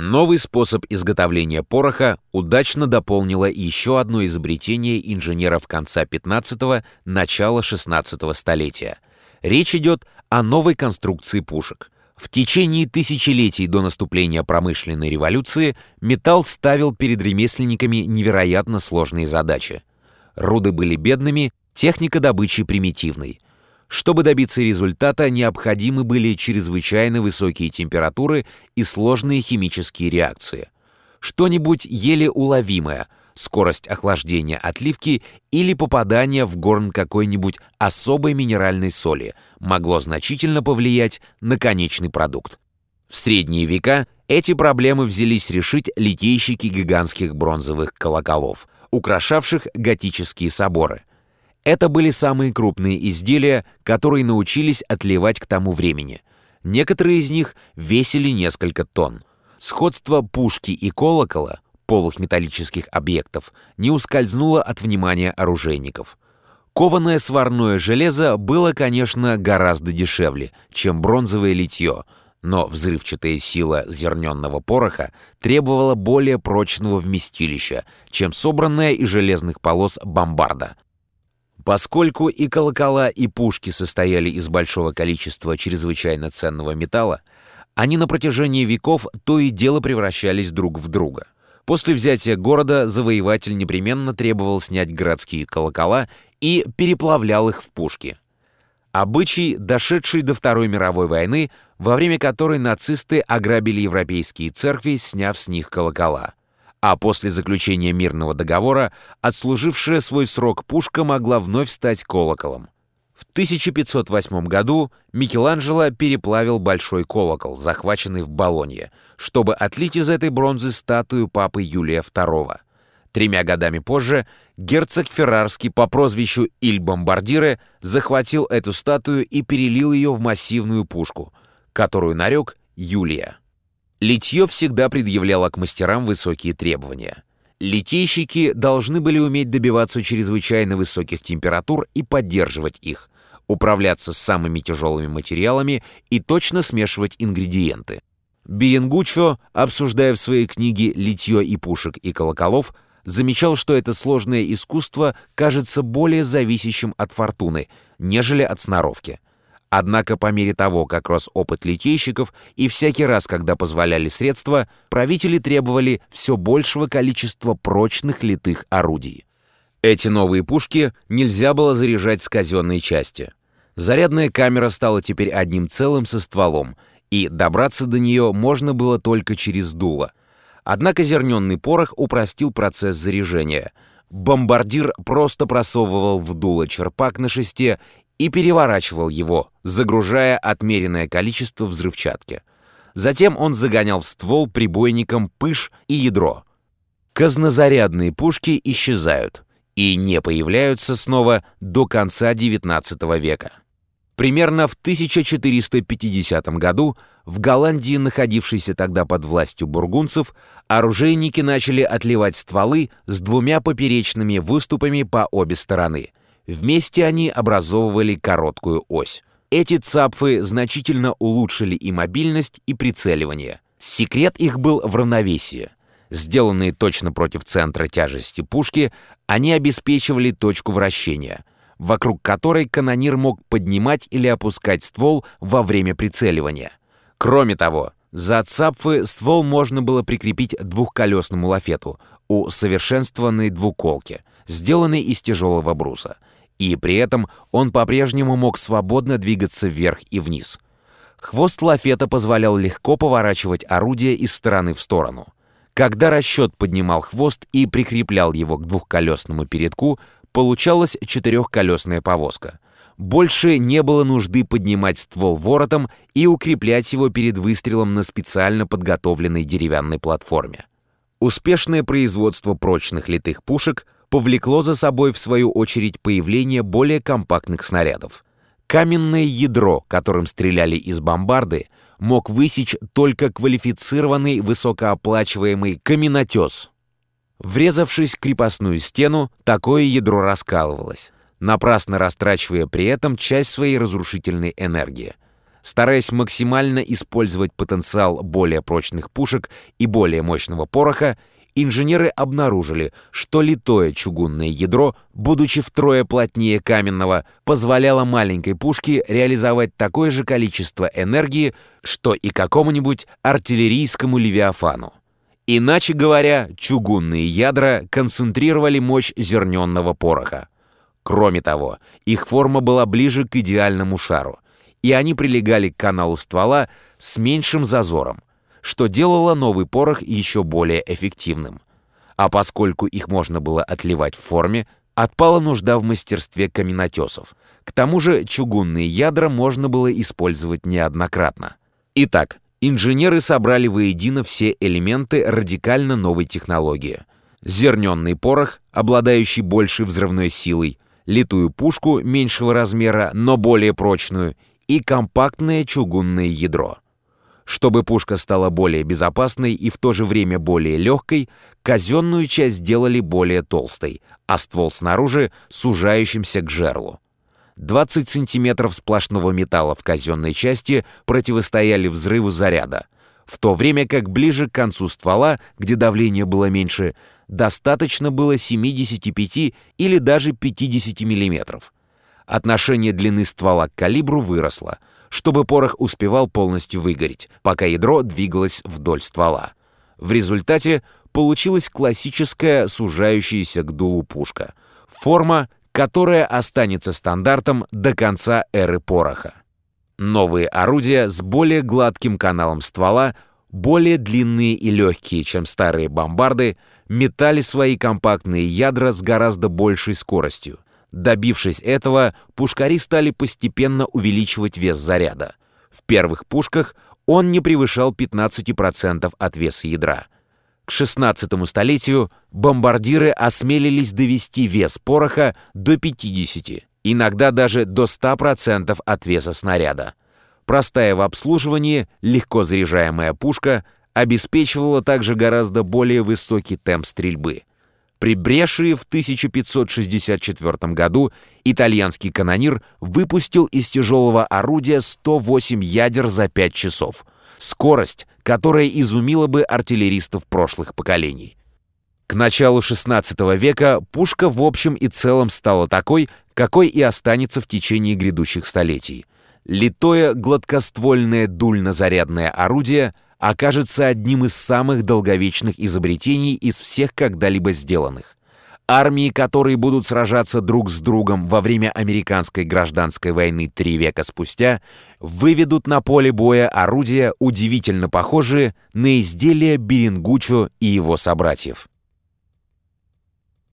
Новый способ изготовления пороха удачно дополнило еще одно изобретение инженеров конца 15-го, начала 16-го столетия. Речь идет о новой конструкции пушек. В течение тысячелетий до наступления промышленной революции металл ставил перед ремесленниками невероятно сложные задачи. Руды были бедными, техника добычи примитивной – чтобы добиться результата, необходимы были чрезвычайно высокие температуры и сложные химические реакции. Что-нибудь еле уловимое, скорость охлаждения отливки или попадание в горн какой-нибудь особой минеральной соли могло значительно повлиять на конечный продукт. В средние века эти проблемы взялись решить литейщики гигантских бронзовых колоколов, украшавших готические соборы. Это были самые крупные изделия, которые научились отливать к тому времени. Некоторые из них весили несколько тонн. Сходство пушки и колокола, полых металлических объектов, не ускользнуло от внимания оружейников. Кованое сварное железо было, конечно, гораздо дешевле, чем бронзовое литье, но взрывчатая сила зерненного пороха требовала более прочного вместилища, чем собранная из железных полос бомбарда. Поскольку и колокола, и пушки состояли из большого количества чрезвычайно ценного металла, они на протяжении веков то и дело превращались друг в друга. После взятия города завоеватель непременно требовал снять городские колокола и переплавлял их в пушки. Обычай, дошедший до Второй мировой войны, во время которой нацисты ограбили европейские церкви, сняв с них колокола а после заключения мирного договора отслужившая свой срок пушка могла вновь стать колоколом. В 1508 году Микеланджело переплавил большой колокол, захваченный в Болонье, чтобы отлить из этой бронзы статую папы Юлия II. Тремя годами позже герцог Феррарский по прозвищу Иль Бомбардире захватил эту статую и перелил ее в массивную пушку, которую нарек Юлия. Литье всегда предъявляло к мастерам высокие требования. Литейщики должны были уметь добиваться чрезвычайно высоких температур и поддерживать их, управляться с самыми тяжелыми материалами и точно смешивать ингредиенты. Биенгучо, обсуждая в своей книге «Литье и пушек и колоколов», замечал, что это сложное искусство кажется более зависящим от фортуны, нежели от сноровки – Однако по мере того, как рос опыт литейщиков, и всякий раз, когда позволяли средства, правители требовали все большего количества прочных литых орудий. Эти новые пушки нельзя было заряжать с казенной части. Зарядная камера стала теперь одним целым со стволом, и добраться до нее можно было только через дуло. Однако зерненный порох упростил процесс заряжения. Бомбардир просто просовывал в дуло черпак на шесте и переворачивал его, загружая отмеренное количество взрывчатки. Затем он загонял в ствол прибойником пыш и ядро. Казнозарядные пушки исчезают и не появляются снова до конца XIX века. Примерно в 1450 году в Голландии, находившейся тогда под властью бургунцев, оружейники начали отливать стволы с двумя поперечными выступами по обе стороны – Вместе они образовывали короткую ось. Эти цапфы значительно улучшили и мобильность, и прицеливание. Секрет их был в равновесии. Сделанные точно против центра тяжести пушки, они обеспечивали точку вращения, вокруг которой канонир мог поднимать или опускать ствол во время прицеливания. Кроме того, за цапфы ствол можно было прикрепить двухколесному лафету, усовершенствованной двуколке, сделанной из тяжелого бруса — и при этом он по-прежнему мог свободно двигаться вверх и вниз. Хвост лафета позволял легко поворачивать орудие из стороны в сторону. Когда расчет поднимал хвост и прикреплял его к двухколесному передку, получалась четырехколесная повозка. Больше не было нужды поднимать ствол воротом и укреплять его перед выстрелом на специально подготовленной деревянной платформе. Успешное производство прочных литых пушек – повлекло за собой, в свою очередь, появление более компактных снарядов. Каменное ядро, которым стреляли из бомбарды, мог высечь только квалифицированный высокооплачиваемый каменотес. Врезавшись в крепостную стену, такое ядро раскалывалось, напрасно растрачивая при этом часть своей разрушительной энергии. Стараясь максимально использовать потенциал более прочных пушек и более мощного пороха, инженеры обнаружили, что литое чугунное ядро, будучи втрое плотнее каменного, позволяло маленькой пушке реализовать такое же количество энергии, что и какому-нибудь артиллерийскому левиафану. Иначе говоря, чугунные ядра концентрировали мощь зерненного пороха. Кроме того, их форма была ближе к идеальному шару, и они прилегали к каналу ствола с меньшим зазором, что делало новый порох еще более эффективным. А поскольку их можно было отливать в форме, отпала нужда в мастерстве каменотесов. К тому же чугунные ядра можно было использовать неоднократно. Итак, инженеры собрали воедино все элементы радикально новой технологии. Зерненный порох, обладающий большей взрывной силой, литую пушку меньшего размера, но более прочную, и компактное чугунное ядро. Чтобы пушка стала более безопасной и в то же время более легкой, казенную часть сделали более толстой, а ствол снаружи сужающимся к жерлу. 20 сантиметров сплошного металла в казенной части противостояли взрыву заряда, в то время как ближе к концу ствола, где давление было меньше, достаточно было 75 или даже 50 миллиметров. Отношение длины ствола к калибру выросло — чтобы порох успевал полностью выгореть, пока ядро двигалось вдоль ствола. В результате получилась классическая сужающаяся к дулу пушка. Форма, которая останется стандартом до конца эры пороха. Новые орудия с более гладким каналом ствола, более длинные и легкие, чем старые бомбарды, метали свои компактные ядра с гораздо большей скоростью. Добившись этого, пушкари стали постепенно увеличивать вес заряда. В первых пушках он не превышал 15% от веса ядра. К 16 столетию бомбардиры осмелились довести вес пороха до 50, иногда даже до 100% от веса снаряда. Простая в обслуживании, легко заряжаемая пушка обеспечивала также гораздо более высокий темп стрельбы. При Брешии в 1564 году итальянский канонир выпустил из тяжелого орудия 108 ядер за 5 часов. Скорость, которая изумила бы артиллеристов прошлых поколений. К началу XVI века пушка в общем и целом стала такой, какой и останется в течение грядущих столетий. Литое гладкоствольное дульнозарядное орудие – окажется одним из самых долговечных изобретений из всех когда-либо сделанных. Армии, которые будут сражаться друг с другом во время американской гражданской войны три века спустя, выведут на поле боя орудия, удивительно похожие на изделия Берингучо и его собратьев.